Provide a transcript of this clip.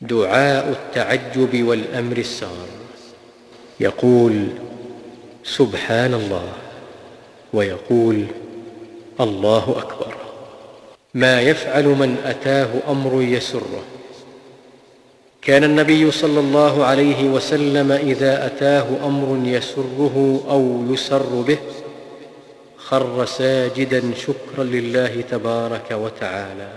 دعاء التعجب والأمر السار يقول سبحان الله ويقول الله أكبر. ما يفعل من أتاه أمر يسره. كان النبي صلى الله عليه وسلم إذا أتاه أمر يسره أو يسر به خر ساجدا شكرا لله تبارك وتعالى.